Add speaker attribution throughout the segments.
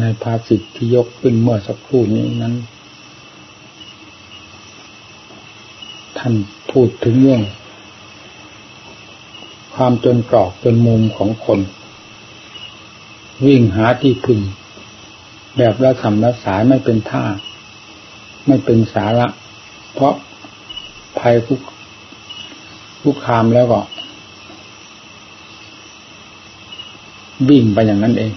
Speaker 1: ในภาษิตที่ยกขึ้นเมื่อสักครู่นี้นั้น ท่านพูดถึงเรื่อง ความจนกรอกจนมุมของคน วิ่งหาที่พึ่งแบบละสำละสายไม่เป็นท่า ไม่เป็นสาระ เพราะภัยคุกคุกคามแล้วก็ วิ่งไปอย่างนั้นเอง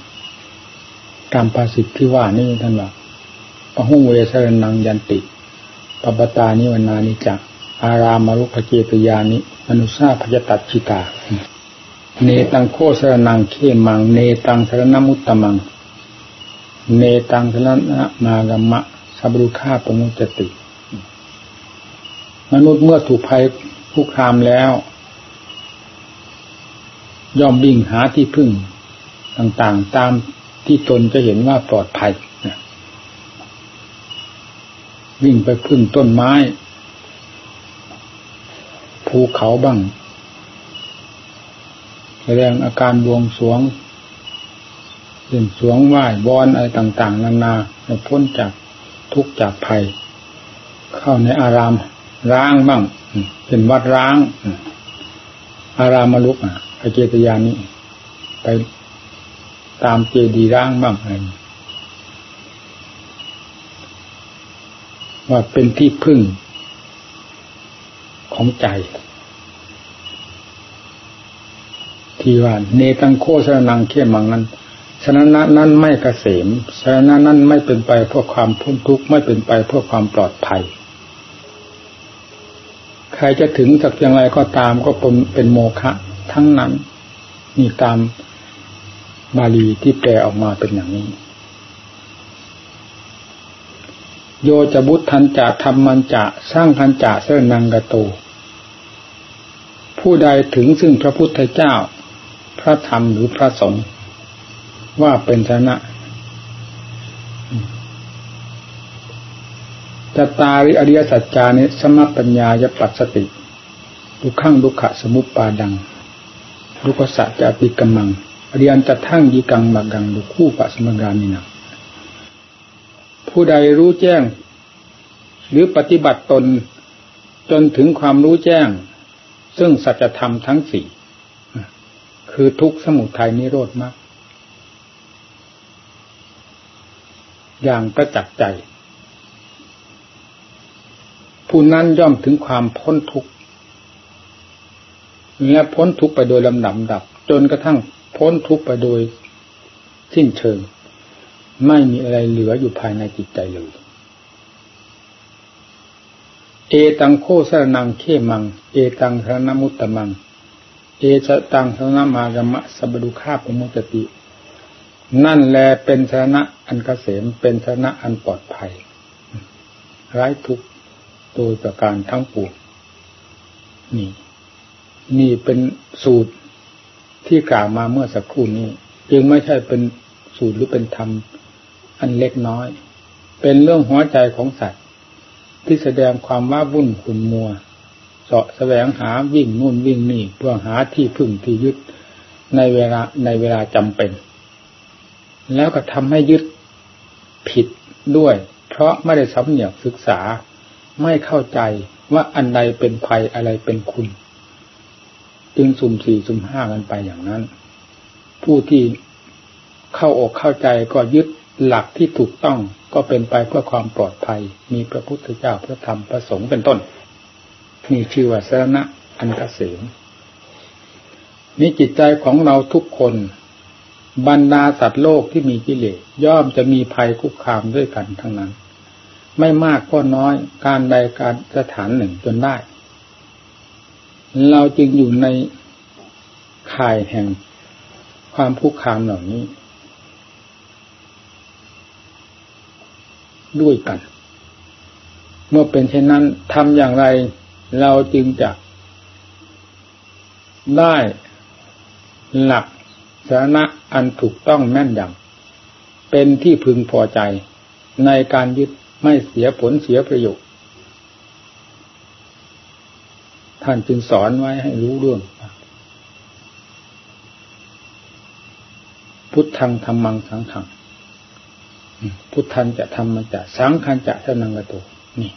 Speaker 1: ตามภาษิตที่ว่านี่ท่านว่าปะหุ่งเวสรนังยันติปปตานิวนานิจักอารามรุขเจตยานิมนุษาพยตัดชิตา เนตังโคสรนังเขมัง เนตังสรณมุตตมัง เนตังสรณมากรมะสับรุฆาปมุจติ มนุษย์เมื่อถูกภัยคุกคามแล้ว ย่อมวิ่งหาที่พึ่ง ต่างๆตาม ที่ตนจะเห็นว่าปลอดภัยวิ่งไปพึ่งต้นไม้ ภูเขาบ้าง แสดงอาการบวงสวงเล่นสวงไหว้บอนอะไรต่าง ๆ นานาให้พ้นจากทุกข์จากภัย เข้าในอารามร้างบ้างเป็นวัดร้าง อารามมลุกอะพระเจตยานี้ ไป ตามเจดีร้างบ้างอะไรว่าเป็นที่พึ่งของใจ ที่ว่าเนตังโคสรนังเข้มังนั้นสรณะนั้นไม่เกษมสรณะนั้นไม่เป็นไปเพื่อความพ้นทุกข์ไม่เป็นไปเพื่อความปลอดภัย ใครจะถึงสักอย่างไรก็ตามก็เป็นเป็นโมฆะทั้งนั้นนี่ตาม บาลีที่แปลออกมาเป็นอย่างนี้ โยจะบุตทันจะทำมันจะสร้างทันจะเสนังกะโต ผู้ใดถึงซึ่งพระพุทธเจ้า พระธรรมหรือพระสงฆ์ว่าเป็นชนะจตาริอริยสัจจานิสมปัญญายปัสสติ ดุขังดุขะสมุปปาดัง ดุขสัจจติกมัง เรียนจะทั้งยีกังบักกังดุคู่ปะสมกามินะผู้ใดรู้แจ้ง หรือปฏิบัติตนจนถึงความรู้แจ้ง ซึ่งสัจธรรมทั้งสี่คือทุกสมุทัยนิโรธมากอย่างประจักษ์ใจ ผู้นั้นย่อมถึงความพ้นทุกข์และพ้นทุกข์ไปโดยลำดับดับ จนกระทั่ง พ้นทุกข์ไปโดยสิ้นเชิง ไม่มีอะไรเหลืออยู่ภายในจิตใจเลย เอตังโคสรนังเขมัง เอตังสรณมุตตมัง เอสตังสรณมากรมะสบดุคาปมุตติ นั่นแลเป็นสระอันกเกษมเป็นสระอันปลอดภัยไร้ทุกโดยประการทั้งปวงนี่ นี่เป็นสูตร ที่กล่าวมาเมื่อสักครู่นี้ จึงไม่ใช่เป็นสูตรหรือเป็นธรรม อันเล็กน้อย เป็นเรื่องหัวใจของสัตว์ที่แสดงความว่าวุ่นขุนมัวเสาะแสวงหาวิ่งนู่นวิ่งนี่เพื่อหาที่พึ่งที่ยึดในเวลาในเวลาจำเป็น แล้วก็ทำให้ยึดผิดด้วย เพราะไม่ได้สำเนียกศึกษาไม่เข้าใจว่าอันใดเป็นภัยอะไรเป็นคุณ จึงสุ่มสี่สุ่มห้ากันไปอย่างนั้น ผู้ที่เข้าอกเข้าใจก็ยึดหลักที่ถูกต้องก็เป็นไปเพื่อความปลอดภัย มีพระพุทธเจ้าพระธรรมพระสงฆ์เป็นต้นนี่ชื่อว่าสรณะอันกเกษมนี่จิตใจของเราทุกคน บรรดาสัตว์โลกที่มีกิเลสย่อมจะมีภัยคุกคามด้วยกันทั้งนั้น ไม่มากก็น้อยการใดการสถานหนึ่งจนได้ เราจึงอยู่ในข่ายแห่งความคุกคามเหล่านี้ ด้วยกัน เมื่อเป็นเช่นนั้นทำอย่างไร เราจึงจะได้หลักสาระอันถูกต้องแม่นยำเป็นที่พึงพอใจในการยึดไม่เสียผลเสียประโยชน์ ท่านจึงสอนไว้ให้รู้เรื่อง พุทธังธรรมังสังขังพุทธันจะทำมันจะสังขันจะสนังกระตัวนี่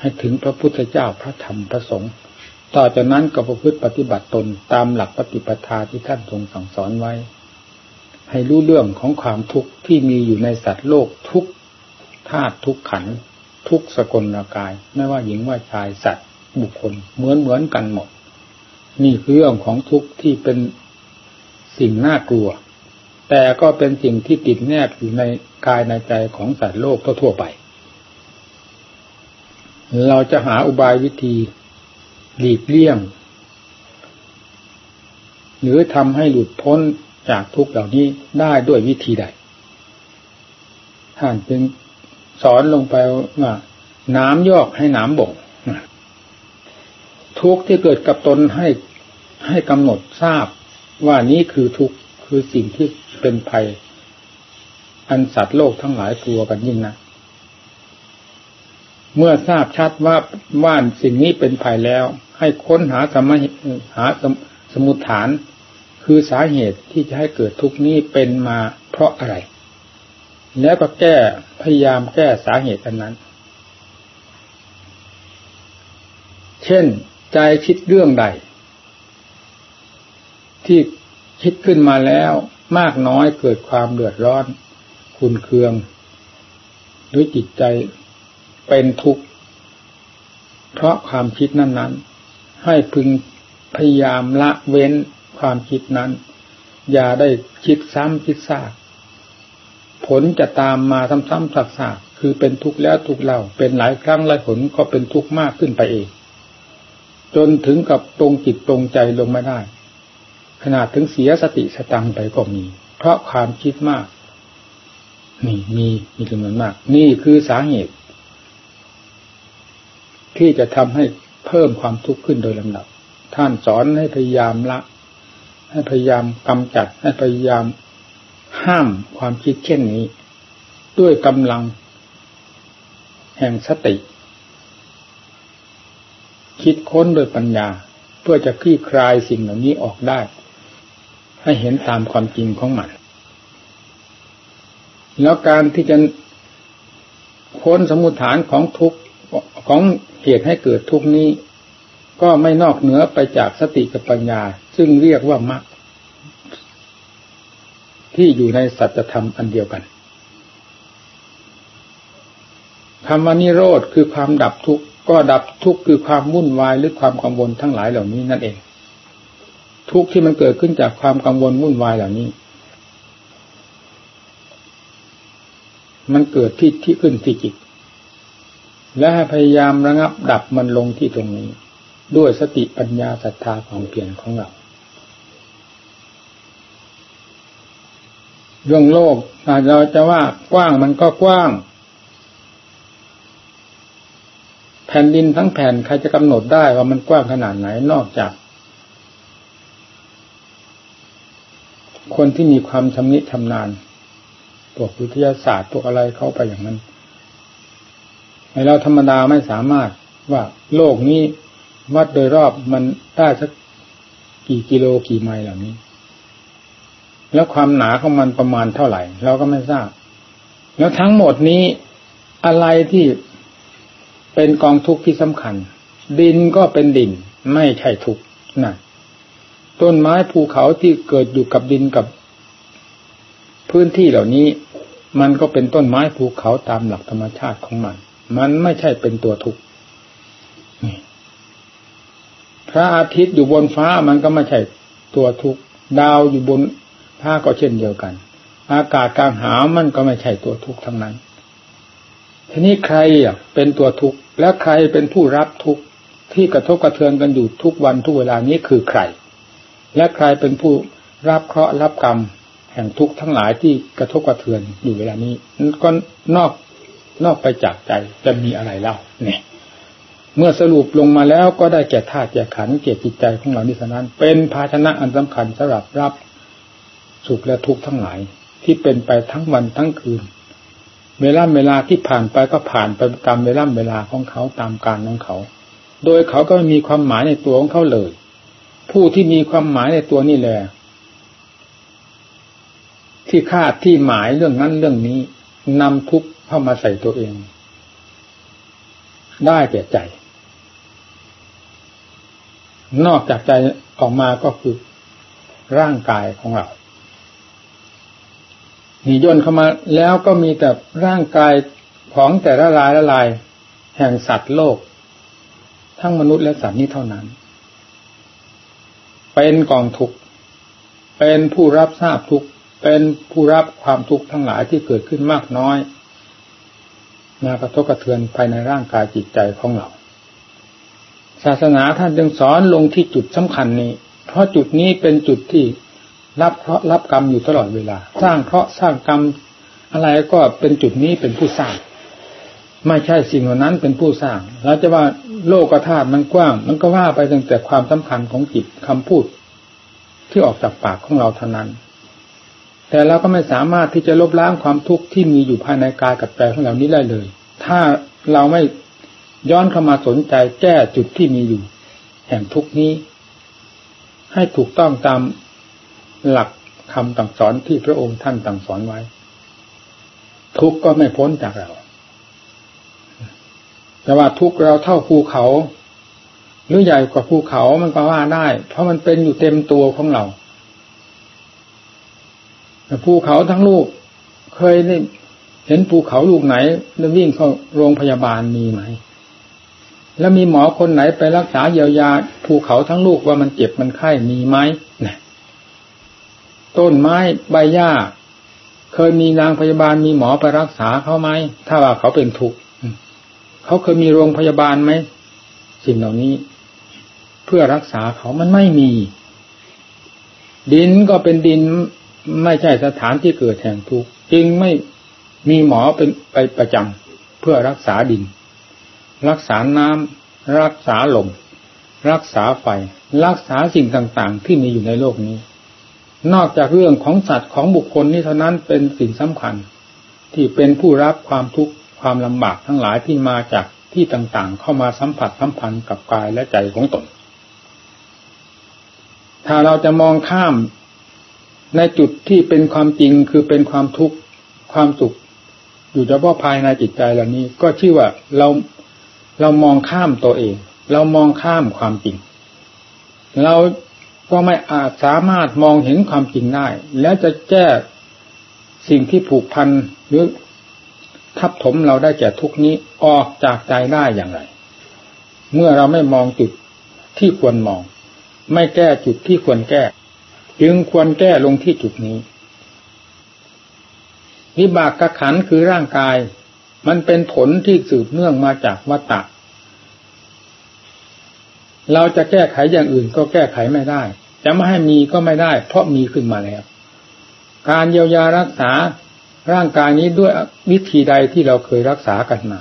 Speaker 1: ให้ถึงพระพุทธเจ้าพระธรรมพระสงฆ์ต่อจากนั้นก็ประพฤติปฏิบัติตนตามหลักปฏิปทาที่ท่านทรงสั่งสอนไว้ ให้รู้เรื่องของความทุกข์ที่มีอยู่ในสัตว์โลกทุกธาตุทุกขัน ทุกสกลกาย ไม่ว่าหญิงว่าชายสัตว์ บุคคลเหมือนเหมือนกันหมด นี่คือเรื่องของทุกข์ที่เป็นสิ่งน่ากลัว แต่ก็เป็นสิ่งที่ติดแนบอยู่ในกายในใจของสัตว์โลกทั่วไป เราจะหาอุบายวิธีหลีกเลี่ยง หรือทำให้หลุดพ้นจากทุกเหล่านี้ได้ด้วยวิธีใดท่านจึงสอนลงไปว่าน้ำยอกให้น้ำบ่ง ทุกข์ที่เกิดกับตนให้ให้กำหนดทราบว่านี้คือทุกข์คือสิ่งที่เป็นภัย อันสัตว์โลกทั้งหลายกลัวกันยิ่งนะเมื่อทราบชัดว่าว่าสิ่งนี้เป็นภัยแล้ว ให้ค้นหาสมหาสมุทฐาน คือสาเหตุที่จะให้เกิดทุกข์นี้เป็นมาเพราะอะไร แล้วก็แก้พยายามแก้สาเหตุอันนั้น เช่น ใจคิดเรื่องใด ที่คิดขึ้นมาแล้วมากน้อยเกิดความเดือดร้อน คุณเคืองด้วยจิตใจเป็นทุกข์ เพราะความคิดนั้น ๆ ให้พึงพยายามละเว้นความคิดนั้น อย่าได้คิดซ้ำคิดซากผลจะตามมาซ้ำๆซากๆคือเป็นทุกข์แล้วทุกข์เล่าเป็นหลายครั้งหลายผลก็เป็นทุกข์มากขึ้นไปเอง จนถึงกับตรงจิตตรงใจลงไม่ได้ ขนาดถึงเสียสติสตังไปก็มี เพราะความคิดมาก นี่มีมีจำนวนมาก นี่คือสาเหตุ ที่จะทำให้เพิ่มความทุกข์ขึ้นโดยลำดับ ท่านสอนให้พยายามละ ให้พยายามกำจัด ให้พยายามห้ามความคิดเช่นนี้ ด้วยกำลัง แห่งสติ คิดค้นโดยปัญญา เพื่อจะคลี่คลายสิ่งเหล่านี้ออกได้ ให้เห็นตามความจริงของมัน แล้วการที่จะค้นสมุทฐานของทุกข์ของเหตุให้เกิดทุกนี้ ก็ไม่นอกเหนือไปจากสติกับปัญญา ซึ่งเรียกว่ามรรคที่อยู่ในสัจธรรมอันเดียวกันคำว่านิโรธคือความดับทุกข์ ก็ดับทุกข์คือความวุ่นวายหรือความกังวลทั้งหลายเหล่านี้นั่นเอง ทุกข์ที่มันเกิดขึ้นจากความกังวลวุ่นวายเหล่านี้ มันเกิดที่ที่ขึ้นที่จิต และพยายามระงับดับมันลงที่ตรงนี้ ด้วยสติปัญญาศรัทธาความเปลี่ยนของเราเรื่องโลกอาจเราจะว่ากว้างมันก็กว้าง แผ่นดินทั้งแผ่นใครจะกำหนดได้ว่ามันกว้างขนาดไหนนอกจาก คนที่มีความชำนิชำนาญพวกวิทยาศาสตร์พวกอะไรเข้าไปอย่างนั้นเราธรรมดาไม่สามารถว่าโลกนี้วัดโดยรอบมันได้สักกี่กิโลกี่ไมล์เหล่านี้ แล้วความหนาของมันประมาณเท่าไหร่ เราก็ไม่ทราบ แล้วทั้งหมดนี้อะไรที่ เป็นกองทุกข์ที่สำคัญ ดินก็เป็นดิน ไม่ใช่ทุกข์นะต้นไม้ภูเขาที่เกิดอยู่กับดินกับ พื้นที่เหล่านี้ มันก็เป็นต้นไม้ภูเขาตามหลักธรรมชาติของมัน มันไม่ใช่เป็นตัวทุกข์พระอาทิตย์อยู่บนฟ้ามันก็ไม่ใช่ตัวทุกข์ดาวอยู่บนผ้าก็เช่นเดียวกัน อากาศกลางหาวมันก็ไม่ใช่ตัวทุกข์ทั้งนั้น ทีนี้ใครอะเป็นตัวทุกข์ และใครเป็นผู้รับทุกข์ที่กระทบกระเทือนกันอยู่ทุกวันทุกเวลานี้คือใคร และใครเป็นผู้รับเคราะห์รับกรรม แห่งทุกข์ทั้งหลายที่กระทบกระเทือนอยู่เวลานี้ก็นอกนอกไปจากใจจะมีอะไรเล่าเนี่ย เมื่อสรุปลงมาแล้วก็ได้แก่ธาตุแก่ขันเกี่ยจิตใจของเรานี้เท่านั้น เป็นภาชนะอันสำคัญสำหรับรับสุขและทุกข์ทั้งหลายที่เป็นไปทั้งวันทั้งคืน เวลาเวลาที่ผ่านไปก็ผ่านไปตามเวลาเวลาของเขาตามการของเขา โดยเขาก็ไม่มีความหมายในตัวของเขาเลย ผู้ที่มีความหมายในตัวนี่แหละที่คาดที่หมายเรื่องนั้นเรื่องนี้นำทุกข์เข้ามาใส่ตัวเอง ได้แก่ใจ นอกจากใจออกมาก็คือร่างกายของเรา นีย่นเข้ามาแล้วก็มีแต่ร่างกายของแต่ละลายละลาย แห่งสัตว์โลก ทั้งมนุษย์และสัตว์นี้เท่านั้น เป็นกองทุกข์เป็นผู้รับทราบทุกข์เป็นผู้รับความทุกข์ทั้งหลายที่เกิดขึ้นมากน้อยมากระทบกระเทือนภายในร่างกายจิตใจของเรา ศาสนาท่านจึงสอนลงที่จุดสำคัญนี้ เพราะจุดนี้เป็นจุดที่ รับเคราะห์รับกรรมอยู่ตลอดเวลา สร้างเคราะห์สร้างกรรมอะไรก็เป็นจุดนี้เป็นผู้สร้าง ไม่ใช่สิ่งเหล่านั้นเป็นผู้สร้างเราจะว่าโลกธาตุมันกว้าง มันก็ว่าไปตั้งแต่ความสำคัญของจิตคำพูด ที่ออกจากปากของเราเท่านั้น แต่เราก็ไม่สามารถที่จะลบล้างความทุกข์ที่มีอยู่ภายในกายกับใจของเรานี้ได้เลย ถ้าเราไม่ย้อนเข้ามาสนใจแก้จุดที่มีอยู่ แห่งทุกนี้ ให้ถูกต้องตาม หลักคำต่างสอนที่พระองค์ท่านต่างสอนไว้ ทุกก็ไม่พ้นจากเรา แต่ว่าทุกเราเท่าภูเขา หรือใหญ่กว่าภูเขามันก็ว่าได้ เพราะมันเป็นอยู่เต็มตัวของเราภูเขาทั้งลูก เคยได้เห็นภูเขาลูกไหนแล้ววิ่งเข้าโรงพยาบาลมีไหม แล้วมีหมอคนไหนไปรักษาเยียวยาภูเขาทั้งลูกว่ามันเจ็บมันไข้มีไหมเนี่ย ต้นไม้ใบหญ้า เคยมีนางพยาบาลมีหมอไปรักษาเขาไหม ถ้าว่าเขาเป็นทุกข์เขาเคยมีโรงพยาบาลไหม สิ่งเหล่านี้ เพื่อรักษาเขามันไม่มี ดินก็เป็นดินไม่ใช่สถานที่เกิดแห่งทุกข์จึงไม่มีหมอเป็นไปประจำเพื่อรักษาดิน รักษาน้ำรักษาลมรักษาไฟรักษาสิ่งต่างๆ ที่มีอยู่ในโลกนี้ นอกจากเรื่องของสัตว์ของบุคคลนี้เท่านั้นเป็นสิ่งสำคัญ ที่เป็นผู้รับความทุกข์ความลำบากทั้งหลายที่มาจากที่ต่างๆ เข้ามาสัมผัสสัมพันธ์กับกายและใจของตน ถ้าเราจะมองข้ามในจุดที่เป็นความจริงคือเป็นความทุกข์ความสุข อยู่เฉพาะภายในจิตใจเหล่านี้ ก็ชื่อว่าเราเรามองข้ามตัวเอง เรามองข้ามความจริง เรา ก็ไม่อาจสามารถมองเห็นความจริงได้ แล้วจะแก้สิ่งที่ผูกพันหรือทับถมเราได้แก่ทุกนี้ออกจากใจได้อย่างไร เมื่อเราไม่มองจุดที่ควรมอง ไม่แก้จุดที่ควรแก้ จึงควรแก้ลงที่จุดนี้วิบากกขันคือร่างกาย มันเป็นผลที่สืบเนื่องมาจากวัตตะ เราจะแก้ไขอย่างอื่นก็แก้ไขไม่ได้ จะไม่ให้มีก็ไม่ได้ เพราะมีขึ้นมาแล้ว การเยียวยารักษาร่างกายนี้ด้วยวิธีใดที่เราเคยรักษากันมา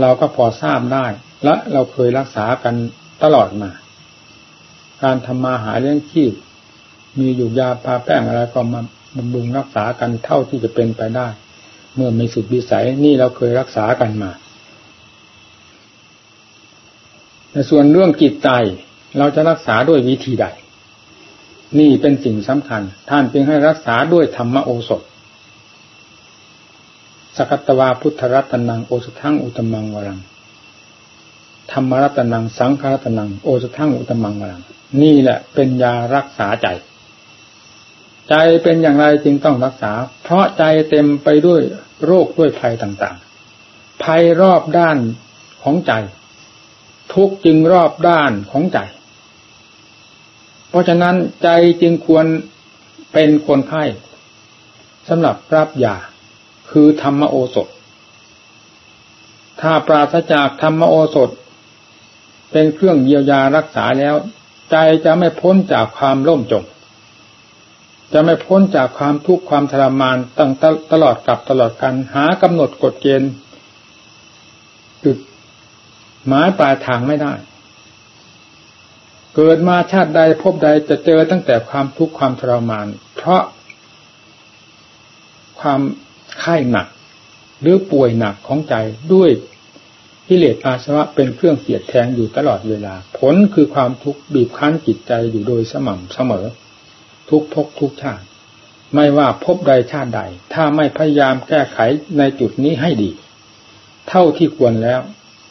Speaker 1: เราก็พอทราบได้ และเราเคยรักษากันตลอดมา การทำมาหาเลี้ยงชีพมีอยู่ยาปาแป้งอะไรก็มาบำรุงรักษากันเท่าที่จะเป็นไปได้ เมื่อมีสุดวิสัยนี่เราเคยรักษากันมาแต่ ส่วนเรื่องจิตใจเราจะรักษาด้วยวิธีใด นี่เป็นสิ่งสำคัญ ท่านจึงให้รักษาด้วยธรรมโอสถสกัตวาพุทธรัตนังโอสทังอุตมังวรังธรรมรัตนังสังฆรัตนังโอสทังอุตมังวรัง นี่แหละเป็นยารักษาใจ ใจเป็นอย่างไรจึงต้องรักษา เพราะใจเต็มไปด้วยโรคด้วยภัยต่างๆ ภัยรอบด้านของใจ ทุกจึงรอบด้านของใจ เพราะฉะนั้นใจจึงควรเป็นคนไข้สำหรับรับยาคือธรรมโอสถ ถ้าปราศจากธรรมโอสถ เป็นเครื่องเยียวยารักษาแล้ว ใจจะไม่พ้นจากความล่มจม จะไม่พ้นจากความทุกข์ความทรมานตั้งตลอดกับตลอดกันหากำหนดกฎเกณฑ์จุด หมายปลายทางไม่ได้ เกิดมาชาติใดพบใดจะเจอตั้งแต่ความทุกข์ความทรมาน เพราะ ความไข้หนัก หรือป่วยหนักของใจด้วยกิเลสอาสวะเป็นเครื่องเสียดแทงอยู่ตลอดเวลา ผลคือความทุกข์บีบคั้นจิตใจอยู่โดยสม่ำเสมอ ทุกภพทุกชาติ ไม่ว่าพบใดชาติใด ถ้าไม่พยายามแก้ไขในจุดนี้ให้ดี เท่าที่ควรแล้ว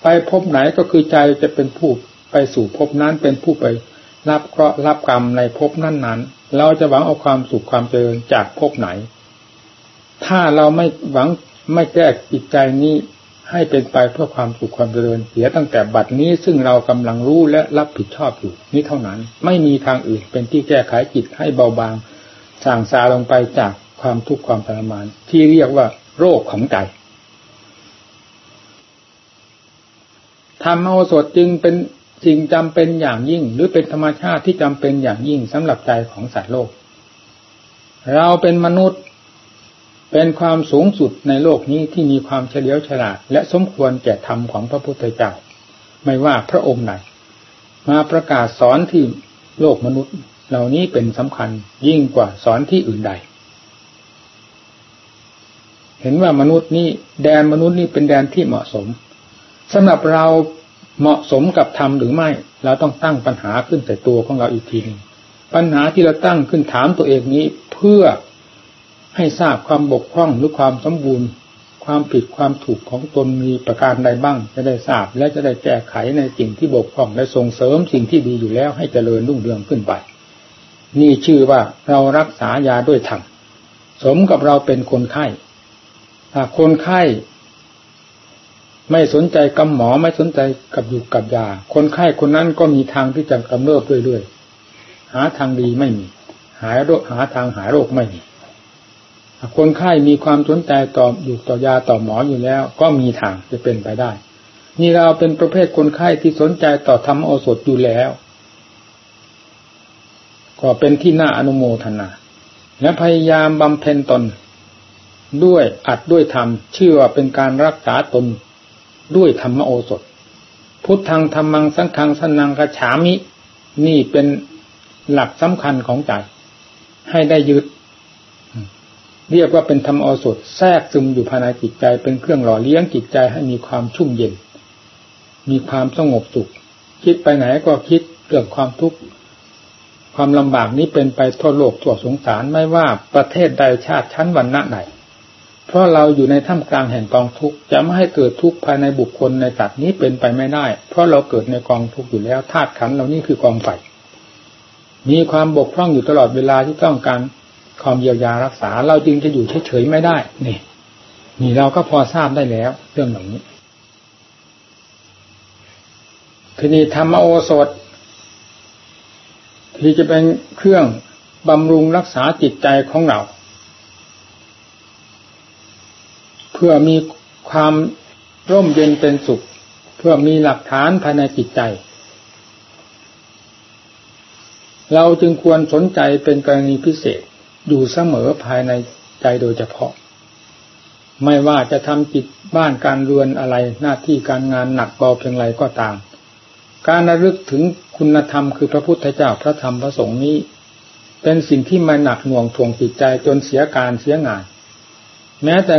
Speaker 1: ไปพบไหนก็คือใจจะเป็นผู้ไปสู่พบนั้นเป็นผู้ไปรับเคราะห์รับกรรมในพบนั้นนั้นเราจะหวังเอาความสุขความเจริญจากพบไหน ถ้าเราไม่หวังไม่แก้จิตใจนี้ให้เป็นไปเพื่อความสุขความเจริญเสียตั้งแต่บัดนี้ซึ่งเรากำลังรู้และรับผิดชอบอยู่นี้เท่านั้น ไม่มีทางอื่นเป็นที่แก้ไขจิตให้เบาบางสั่งซาลงไปจากความทุกข์ความทรมาน ที่เรียกว่าโรคของใจ ธรรมโอสถจึงเป็นสิ่งจำเป็นอย่างยิ่ง หรือเป็นธรรมชาติที่จำเป็นอย่างยิ่งสำหรับใจของสัตว์โลก เราเป็นมนุษย์เป็นความสูงสุดในโลกนี้ที่มีความเฉลียวฉลาด และสมควรแก่ธรรมของพระพุทธเจ้า ไม่ว่าพระองค์ไหน มาประกาศสอนที่โลกมนุษย์ เหล่านี้เป็นสำคัญยิ่งกว่าสอนที่อื่นใด เห็นว่ามนุษย์นี่แดนมนุษย์นี่เป็นแดนที่เหมาะสม สำหรับเราเหมาะสมกับธรรมหรือไม่ เราต้องตั้งปัญหาขึ้นแต่ตัวของเราอีกทีนึงปัญหาที่เราตั้งขึ้นถามตัวเองนี้ เพื่อให้ทราบความบกพร่องหรือความสมบูรณ์ ความผิดความถูกของตนมีประการใดบ้าง จะได้ทราบและจะได้แก้ไขในสิ่งที่บกพร่องและส่งเสริมสิ่งที่ดีอยู่แล้วให้เจริญรุ่งเรืองขึ้นไป นี่ชื่อว่าเรารักษายาด้วยธรรมสมกับเราเป็นคนไข้ถ้าคนไข้ ไม่สนใจกับหมอไม่สนใจกับอยู่กับยา คนไข้คนนั้นก็มีทางที่จะกำเริบเรื่อยๆหาทางดีไม่มี หายโรคหาทางหายโรคไม่มีคนไข้มีความสนใจต่ออยู่ต่อยาต่อหมออยู่แล้ว ก็มีทางจะเป็นไปได้ นี่เราเป็นประเภทคนไข้ที่สนใจต่อธรรมโอสถอยู่แล้ว ก็เป็นที่น่าอนุโมทนา และพยายามบำเพ็ญตนด้วยอัดด้วยธรรมชื่อว่าเป็นการรักษาตน ด้วยธรรมโอสถ พุทธังธรรมังสังฆังสนังกระฉามิ นี่เป็นหลักสำคัญของใจ ให้ได้ยึด เรียกว่าเป็นธรรมโอสดแทรกซึมอยู่ภายในจิตใจเป็นเครื่องหล่อเลี้ยงจิตใจให้มีความชุ่มเย็น มีความสงบสุข คิดไปไหนก็คิดเรื่องความทุกข์ความลำบากนี้เป็นไปทั่วโลกทั่วสงสารไม่ว่าประเทศใดชาติชั้นวรรณะไหน เพราะเราอยู่ในท่ามกลางแห่งกองทุกข์จะไม่ให้เกิดทุกข์ภายในบุคคลในสัตว์นี้เป็นไปไม่ได้ เพราะเราเกิดในกองทุกข์อยู่แล้วธาตุขันเรานี่คือกองไฟมีความบกพร่องอยู่ตลอดเวลาที่ต้องการความเยียวยารักษา เราจึงจะอยู่เฉยๆไม่ได้ นี่นี่เราก็พอทราบได้แล้ว เรื่องเหล่านี้ทีนี้ธรรมโอสถ ที่จะเป็นเครื่องบำรุงรักษาจิตใจของเรา เพื่อมีความร่มเย็นเป็นสุข เพื่อมีหลักฐานภายในจิตใจ เราจึงควรสนใจเป็นกรณีพิเศษอยู่เสมอภายในใจโดยเฉพาะ ไม่ว่าจะทำจิตบ้านการเรือนอะไรหน้าที่การงานหนักเบาเพียงไรก็ตาม การระลึกถึงคุณธรรมคือพระพุทธเจ้าพระธรรมพระสงฆ์นี้ เป็นสิ่งที่มาหนักหน่วงทวงจิตใจจนเสียการเสียงาน แม้แต่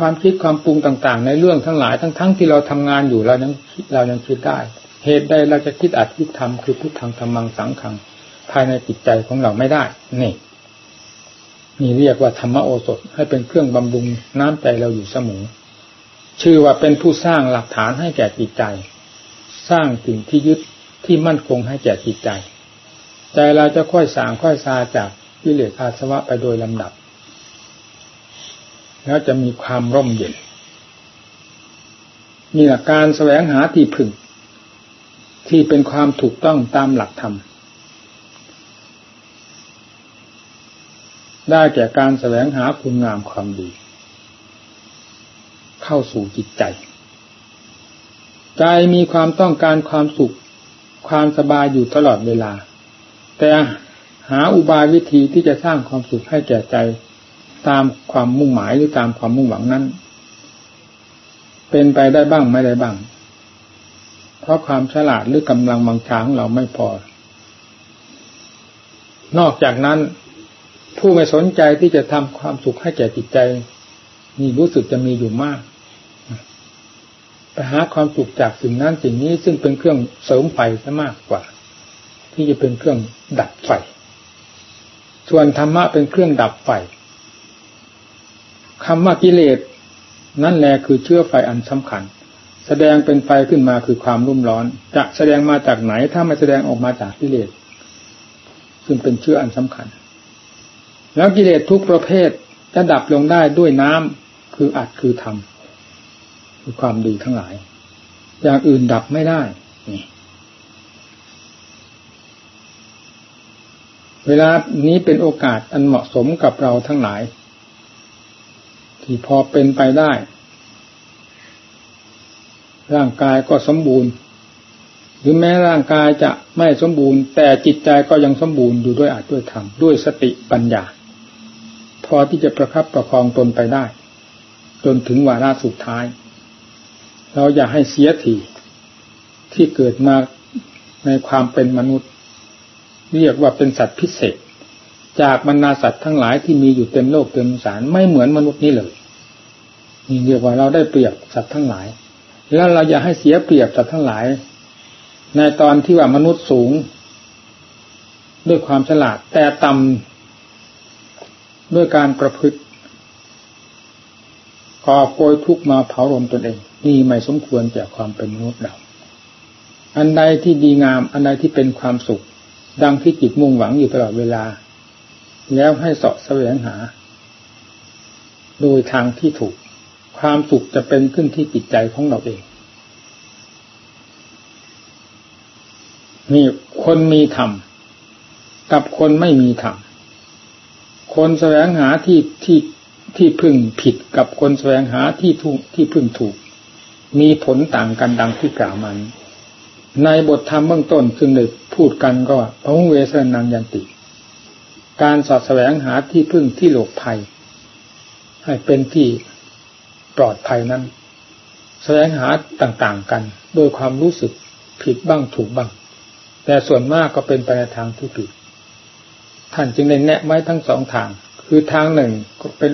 Speaker 1: ความคิดความปรุงต่าง ๆ ในเรื่องทั้งหลายทั้งๆทที่เราทำงานอยู่เรายังเรายังคิดได้ เหตุใดเราจะคิดอัดคิดทำคือพุทธังธรรมังสังขังภายในจิตใจของเราไม่ได้นี่นี่เรียกว่าธรรมโอสถให้เป็นเครื่องบำรุงน้ำใจเราอยู่เสมอชื่อว่าเป็นผู้สร้างหลักฐานให้แก่จิตใจ สร้างสิ่งที่ยึดที่มั่นคงให้แก่จิตใจ ใจเราจะค่อยสางค่อยซาจากวิเลศอาสวะไปโดยลำดับ แล้วจะมีความร่มเย็นมีหลักการแสวงหาที่พึ่ง ที่เป็นความถูกต้องตามหลักธรรมได้แก่การแสวงหาคุณงามความดี เข้าสู่จิตใจ ใจมีความต้องการความสุข ความสบายอยู่ตลอดเวลา แต่หาอุบายวิธีที่จะสร้างความสุขให้แก่ใจ ตามความมุ่งหมายหรือตามความมุ่งหวังนั้น เป็นไปได้บ้างไม่ได้บ้าง เพราะความฉลาดหรือกำลังบางช้างเราไม่พอ นอกจากนั้น ผู้ไม่สนใจที่จะทำความสุขให้แก่จิตใจนี่รู้สึกจะมีอยู่มากไปหาความสุขจากสิ่งนั้นสิ่งนี้ซึ่งเป็นเครื่องเสริมไฟซะมากกว่า ที่จะเป็นเครื่องดับไฟ ส่วนธรรมะเป็นเครื่องดับไฟ คำว่ากิเลสนั่นแหละคือเชื้อไฟอันสำคัญ แสดงเป็นไฟขึ้นมาคือความรุ่มร้อน จะแสดงมาจากไหนถ้าไม่แสดงออกมาจากกิเลสซึ่งเป็นเชื้ออันสำคัญ แล้วกิเลสทุกประเภทจะดับลงได้ด้วยน้ำคืออัดคือทำคือความดีทั้งหลาย อย่างอื่นดับไม่ได้เวลานี้เป็นโอกาสอันเหมาะสมกับเราทั้งหลาย ที่พอเป็นไปได้ ร่างกายก็สมบูรณ์หรือแม้ร่างกายจะไม่สมบูรณ์ แต่จิตใจก็ยังสมบูรณ์อยู่ด้วยอาจด้วยธรรมด้วยสติปัญญา พอที่จะประคับประคองตนไปได้ จนถึงวาระสุดท้าย เราอย่าให้เสียทีที่เกิดมาในความเป็นมนุษย์ เรียกว่าเป็นสัตว์พิเศษ จากบรรดาสัตว์ทั้งหลายที่มีอยู่เต็มโลกเต็มสารไม่เหมือนมนุษย์นี้เลย เรียกว่าเราได้เปรียบสัตว์ทั้งหลาย แล้วเราอย่าให้เสียเปรียบสัตว์ทั้งหลาย ในตอนที่ว่ามนุษย์สูง ด้วยความฉลาด แต่ต่ำด้วยการประพฤติก่อโกยทุกมาเผารมตนเอง นี่ไม่สมควรแก่ความเป็นมนุษย์เราอันใดที่ดีงาม อันใดที่เป็นความสุข ดังที่จิตมุ่งหวังอยู่ตลอดเวลา แล้วให้เสาะแสวงหา โดยทางที่ถูก ความสุขจะเป็นขึ้นที่จิตใจของเราเอง นี่คนมีธรรมกับคนไม่มีธรรม คนแสวงหาที่ที่ที่พึ่งผิดกับคนแสวงหาที่ถูกที่พึ่งถูก มีผลต่างกันดังที่กล่าวมานี้ในบทธรรมเบื้องต้นซึ่งได้พูดกันก็พระหุเวสนังยันติ การสอดแสวงหาที่พึ่งที่หลบภัย ให้เป็นที่ ลอดภัยนั้น แสวงหาต่างๆกัน โดยความรู้สึกผิดบ้างถูกบ้าง แต่ส่วนมากก็เป็นไปในทางที่ผิด ท่านจึงได้แนะไว้ทั้งสองทาง คือทางหนึ่งก็เป็น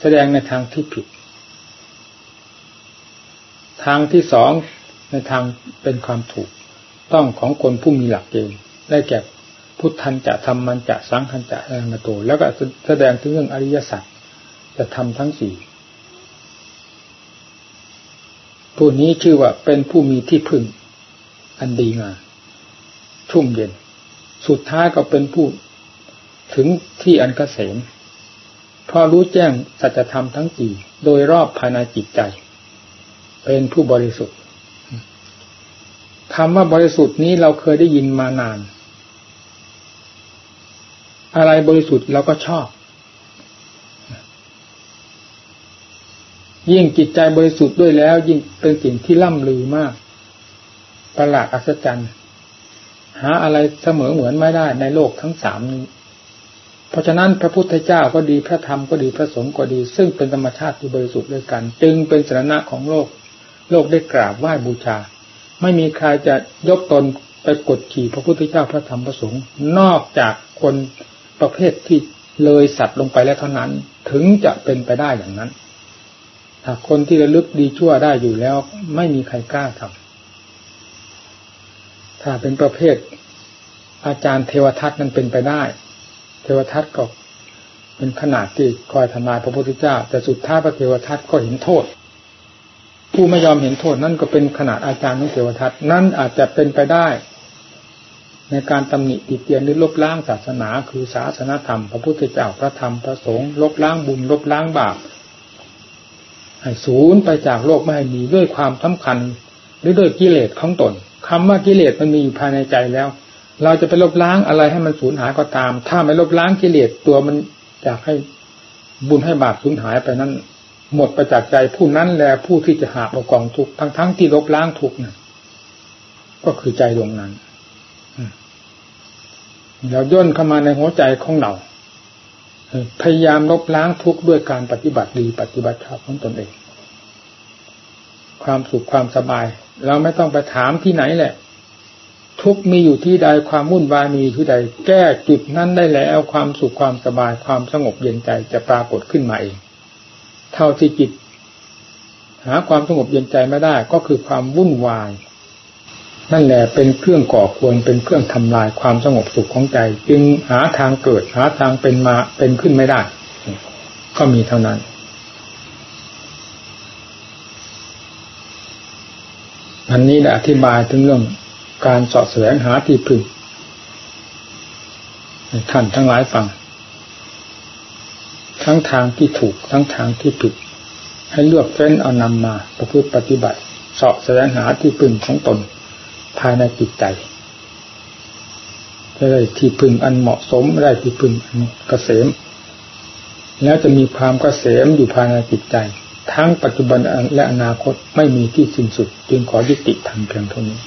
Speaker 1: แสดงในทางที่ผิด ทางที่สองในทางเป็นความถูก ต้องของคนผู้มีหลักเกณฑ์ได้แก่พุทธันจะทำมันจะสังคันจะแรงโตแล้วก็แสดงถึงเรื่องอริยสัจจะทำทั้งสี่ ผู้นี้ชื่อว่าเป็นผู้มีที่พึ่ง อันดีงามชุ่มเย็น สุดท้ายก็เป็นผู้ถึงที่อันกเกษมพอรู้แจ้งสัจธรรมทั้งสี่โดยรอบภายในจิตใจ เป็นผู้บริสุทธิ์คำว่าบริสุทธิ์นี้เราเคยได้ยินมานาน อะไรบริสุทธิ์เราก็ชอบ ยิ่งจิตใจบริสุทธิ์ด้วยแล้ว ยิ่งเป็นสิ่งที่ล่ำลือมาก ประหลาดอัศจรรย์ หาอะไรเสมอเหมือนไม่ได้ในโลกทั้งสามนี้ เพราะฉะนั้นพระพุทธเจ้าก็ดีพระธรรมก็ดีพระสงฆ์ก็ดี ซึ่งเป็นธรรมชาติที่บริสุทธิ์ด้วยกัน จึงเป็นสาระของโลก โลกได้กราบไหว้บูชา ไม่มีใครจะยกตนไปกดขี่พระพุทธเจ้าพระธรรมพระสงฆ์นอกจากคนประเภทที่เลยสัตว์ลงไปแล้วเท่านั้น ถึงจะเป็นไปได้อย่างนั้น ถ้าคนที่ระลึกดีชั่วได้อยู่แล้ว ไม่มีใครกล้าทำถ้าเป็นประเภท อาจารย์เทวทัตนั้นเป็นไปได้ เทวทัตก็เป็นขนาดที่คอยทำลายพระพุทธเจ้า แต่สุดท้ายพระเทวทัตก็เห็นโทษ ผู้ไม่ยอมเห็นโทษนั่นก็เป็นขนาดอาจารย์ของเทวทัตนั่นอาจจะเป็นไปได้ ในการตำหนิติเตียนหรือลบล้างศาสนา คือศาสนาธรรมพระพุทธเจ้าพระธรรมพระสงฆ์ลบล้างบุญลบล้างบาป ให้สูญไปจากโลกไม่ให้มีด้วยความสำคัญ หรือด้วยกิเลสของตนคำว่ากิเลสมันมีอยู่ภายในใจแล้ว เราจะไปลบล้างอะไรให้มันสูญหายก็ตาม ถ้าไม่ลบล้างกิเลสตัวมันอยากให้บุญให้บาปสูญหายไปนั้น หมดประจากใจผู้นั้นแหละผู้ที่จะหาเอากองทุกทั้งทั้งที่ลบล้างทุกนะก็คือใจดวงนั้นเราย่นเข้ามาในหัวใจของเรา พยายามลบล้างทุกข์ด้วยการปฏิบัติดีปฏิบัติชอบของตนเอง ความสุขความสบาย เราไม่ต้องไปถามที่ไหนแหละ ทุกมีอยู่ที่ใดความวุ่นวายมีที่ใด แก้จุดนั้นได้แล้วความสุขความสบายความสงบเย็นใจจะปรากฏขึ้นมาเอง เท่าที่จิต หาความสงบเย็นใจไม่ได้ก็คือความวุ่นวาย นั่นแหละเป็นเครื่องก่อควรเป็นเครื่องทำลายความสงบสุขของใจ จึงหาทางเกิดหาทางเป็นมาเป็นขึ้นไม่ได้ ก็มีเท่านั้น อันนี้ได้อธิบายถึงเรื่องการเสาะแสวงหาที่พึ่งท่านทั้งหลายฟัง ทั้งทางที่ถูกทั้งทางที่ผิด ให้เลือกเฟ้นเอานำมาประพฤติปฏิบัติเสาะแสวงหาที่พึ่งของตน ภายในจิตใจจะได้ที่พึ่งอันเหมาะสมได้ที่พึ่งอันเกษม แล้วจะมีความเกษมอยู่ภายในจิตใจ ทั้งปัจจุบันและอนาคตไม่มีที่สิ้นสุด จึงขอยุติธรรมเพียงเท่านี้